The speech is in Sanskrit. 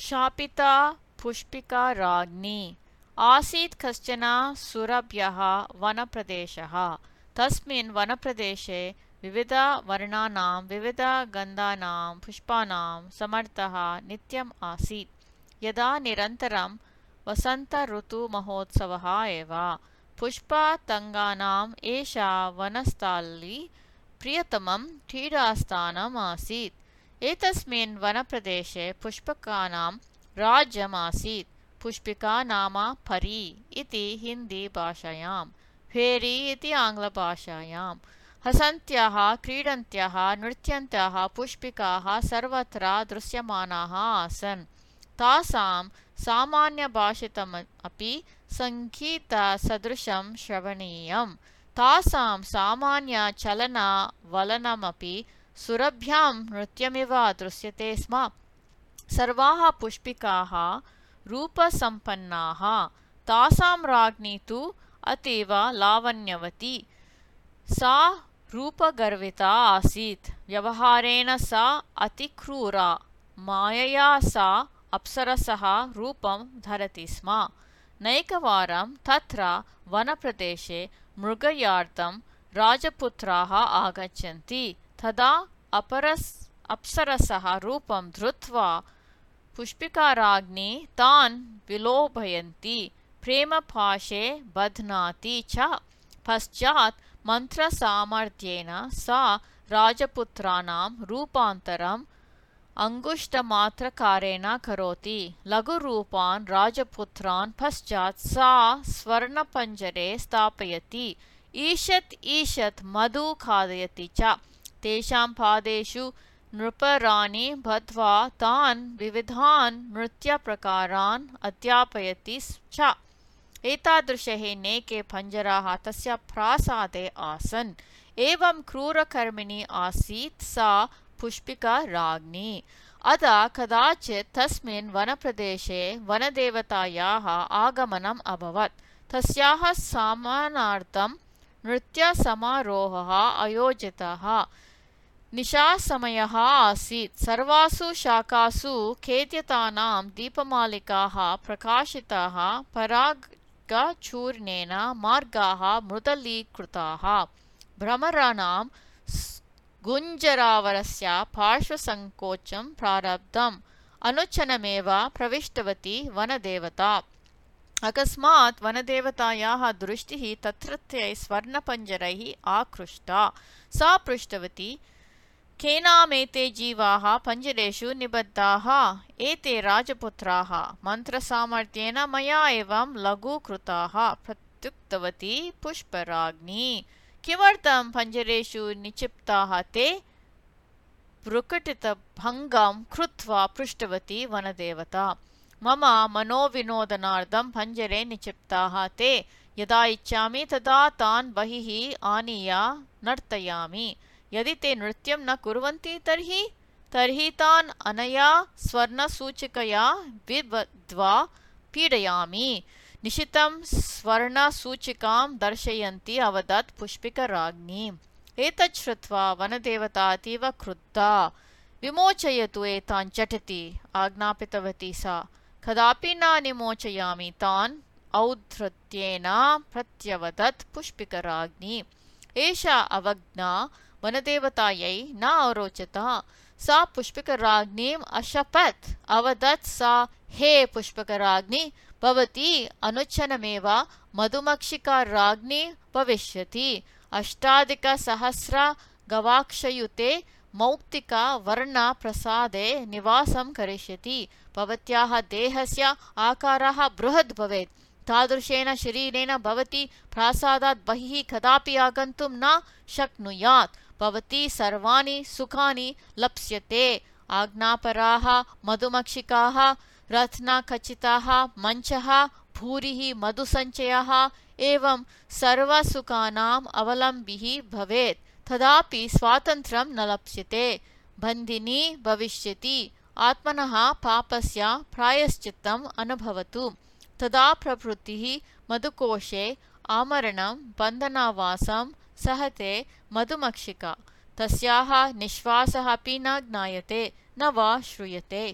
शापिता पुष्पिका राज्ञी। आसीत् कश्चन सुरभ्यः वनप्रदेशः। तस्मिन् वनप्रदेशे विविधवर्णानां विविधगन्धानां पुष्पाणां समर्थः नित्यम् आसीत्। यदा निरन्तरं वसन्तऋतुमहोत्सवः एव। पुष्पतङ्गानाम् एषा वनस्थली प्रियतमं क्रीडास्थानम् आसीत् एतस्मिन् वनप्रदेशे पुष्पकानां राज्यम् आसीत् पुष्पिका नाम परी इति हिन्दीभाषायां फेरी इति आङ्ग्लभाषायां। हसन्त्यः क्रीडन्त्यः नृत्यन्त्यः पुष्पिकाः सर्वत्र दृश्यमानाः आसन्। तासां सामान्यभाषितम् अपि सङ्गीतसदृशं श्रवणीयम्। तासां सामान्यचलनवलनमपि सुरभ्यां नृत्यमिव दृश्यते स्म। सर्वाः पुष्पिकाः रूपसम्पन्नाः। तासां राज्ञी तु अतीव लावण्यवती। सा रूपगर्विता आसीत्। व्यवहारेण सा अतिक्रूरा। मायया सा अप्सरसः रूपं धरति स्म। नैकवारं तत्र वनप्रदेशे मृगयार्थं राजपुत्राः आगच्छन्ति तदा अपरस् अप्सरसः रूपं धृत्वा पुष्पिकाराज्ञी तान् विलोभयन्ति प्रेमपाशे बध्नाति च। पश्चात् मन्त्रसामर्थ्येन सा राजपुत्राणां रूपान्तरम् अङ्गुष्टमात्रकारेण करोति। लघुरूपान् राजपुत्रान् पश्चात् सा स्वर्णपञ्जरे स्थापयति। ईषत् ईषत् मधु खादयति च तेषां पादेषु नृपराणि बद्ध्वा तान् विविधान् नृत्यप्रकारान् अध्यापयति च एतादृशः नेके पञ्जराः तस्य प्रासादे आसन्। एवं क्रूरकर्मिणी आसीत् सा पुष्पिका राज्ञी अदा कदाचित् तस्मिन् वनप्रदेशे वनदेवतायाः आगमनम् अभवत्। तस्याः समानार्थं नृत्यसमारोहः अयोजितः निशासमयः आसीत्। सर्वासु शाखासु खेद्यतानां दीपमालिकाः प्रकाशिताः। परागचूर्णेन मार्गाः मृदलीकृताः। भ्रमराणां गुञ्जरावरस्य पार्श्वसङ्कोचं प्रारब्धम्। अनुचनमेव प्रविष्टवती वनदेवता। अकस्मात् वनदेवतायाः दृष्टिः तत्रत्यैः स्वर्णपञ्जरैः आकृष्टा। सा पृष्टवती केनामेते जीवाः पञ्जरेषु निबद्धाः एते राजपुत्राः। मन्त्रसामर्थ्येन मया एवं लघूकृताः प्रत्युक्तवती पुष्पराज्ञी किमर्थं पञ्जरेषु निक्षिप्ताः ते? प्रकटितभङ्गं कृत्वा पृष्टवती वनदेवता। मम मनोविनोदनार्थं पञ्जरे निक्षिप्ताः ते। यदा इच्छामि तदा तान् बहिः आनीय नर्तयामि यदि ते नृत्यं न कुर्वन्ति तर्हि तर्हि तान् अनया स्वर्णसूचिकया विबद्ध्वा पीडयामि। निशितं स्वर्णसूचिकां दर्शयन्ती अवदत् पुष्पिकराज्ञी एतत् श्रुत्वा वनदेवता अतीव क्रुद्धा। विमोचयतु एतान् झटिति आज्ञापितवती सा। कदापि न निमोचयामि तान् औद्धृत्येन प्रत्यवदत् पुष्पिकराज्ञी एषा अवज्ञा वनदेवतायै न अरोचत सा पुष्पिकराज्ञीम् अशपत् अवदत् सा हे पुष्पकराज्ञी भवती अनुचनमेव मधुमक्षिकाराज्ञी भविष्यति अष्टाधिकसहस्र गवाक्षयुते मौक्तिकवर्णप्रसादे निवासं करिष्यति भवत्याः देहस्य आकारः बृहद् भवेत् तादृशेन शरीरेण भवती प्रासादात् बहिः कदापि आगन्तुं न शक्नुयात्। भवती सर्वाणि सुखानि लप्स्यते। आज्ञापराः मधुमक्षिकाः रत्नखचिताः मञ्चः भूरिः मधुसञ्चयः एवं सर्वसुखानाम् अवलम्बिः भवेत्। तदापि स्वातन्त्र्यं न लप्स्यते। बन्दिनी भविष्यति। आत्मनः पापस्य प्रायश्चित्तम् अनुभवतु तदा प्रभृतिः मधुकोशे आमरणं बन्धनावासं सहते मधुमक्षिका। तस्याः निःश्वासः अपि न ज्ञायते न वा श्रूयते